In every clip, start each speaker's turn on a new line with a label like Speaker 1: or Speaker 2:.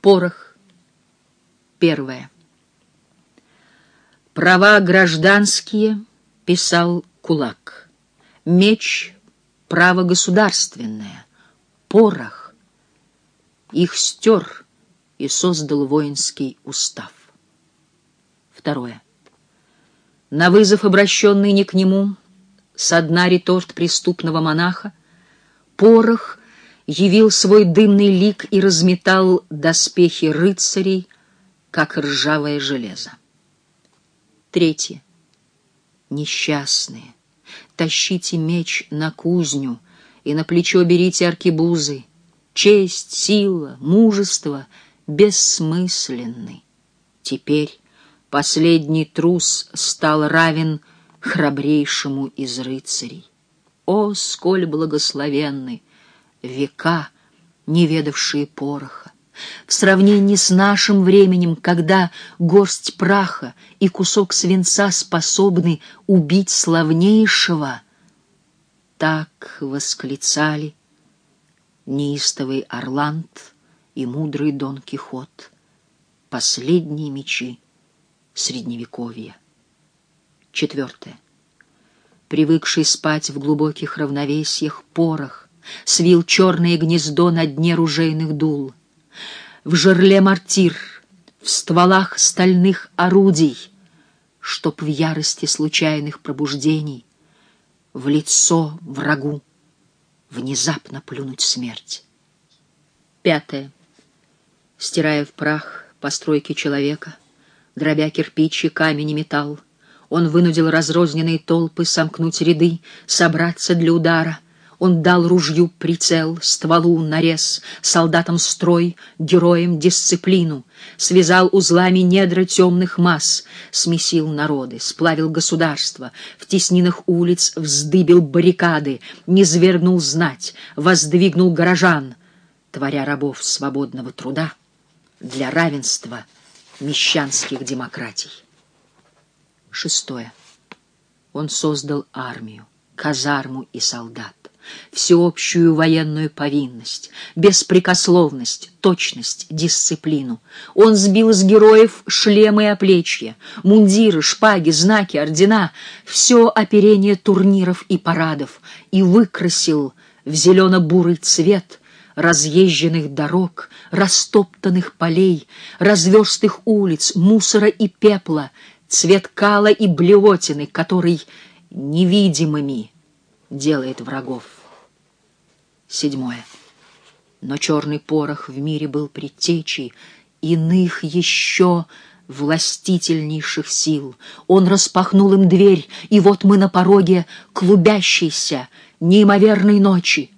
Speaker 1: Порох. Первое. Права гражданские писал кулак. Меч — право государственное. Порох. Их стер и создал воинский устав. Второе. На вызов, обращенный не к нему, со дна реторт преступного монаха, порох явил свой дымный лик и разметал доспехи рыцарей, как ржавое железо. Третье. Несчастные, тащите меч на кузню и на плечо берите аркебузы. Честь, сила, мужество бессмысленны. Теперь последний трус стал равен храбрейшему из рыцарей. О, сколь благословенны века, не ведавшие пороха! В сравнении с нашим временем, когда горсть праха и кусок свинца способны убить славнейшего, так восклицали неистовый Орланд и мудрый Дон Кихот, последние мечи Средневековья. Четвертое. Привыкший спать в глубоких равновесиях порох свил черное гнездо на дне ружейных дул. В жерле мортир, в стволах стальных орудий, чтоб в ярости случайных пробуждений в лицо врагу внезапно плюнуть смерть. Пятое. Стирая в прах постройки человека, дробя кирпичи, камень и металл, он вынудил разрозненные толпы сомкнуть ряды, собраться для удара. Он дал ружью прицел, стволу нарез, солдатам строй, героям дисциплину, связал узлами недра темных масс, смесил народы, сплавил государство, в теснинах улиц вздыбил баррикады, низвергнул знать, воздвигнул горожан, творя рабов свободного труда для равенства мещанских демократий. Шестое. Он создал армию, казарму и солдат, всеобщую военную повинность, беспрекословность, точность, дисциплину. Он сбил с героев шлемы и оплечья, мундиры, шпаги, знаки, ордена, все оперение турниров и парадов и выкрасил в зелено-бурый цвет разъезженных дорог, растоптанных полей, разверстых улиц, мусора и пепла — цвет кала и блевотины, который невидимыми делает врагов. Седьмое. Но черный порох в мире был предтечей иных еще властительнейших сил. Он распахнул им дверь, и вот мы на пороге клубящейся, неимоверной ночи,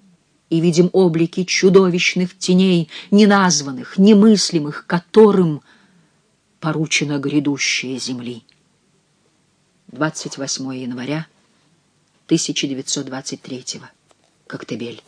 Speaker 1: и видим облики чудовищных теней, неназванных, немыслимых, которым — поручено грядущее земли. 28 января 1923 Коктебель.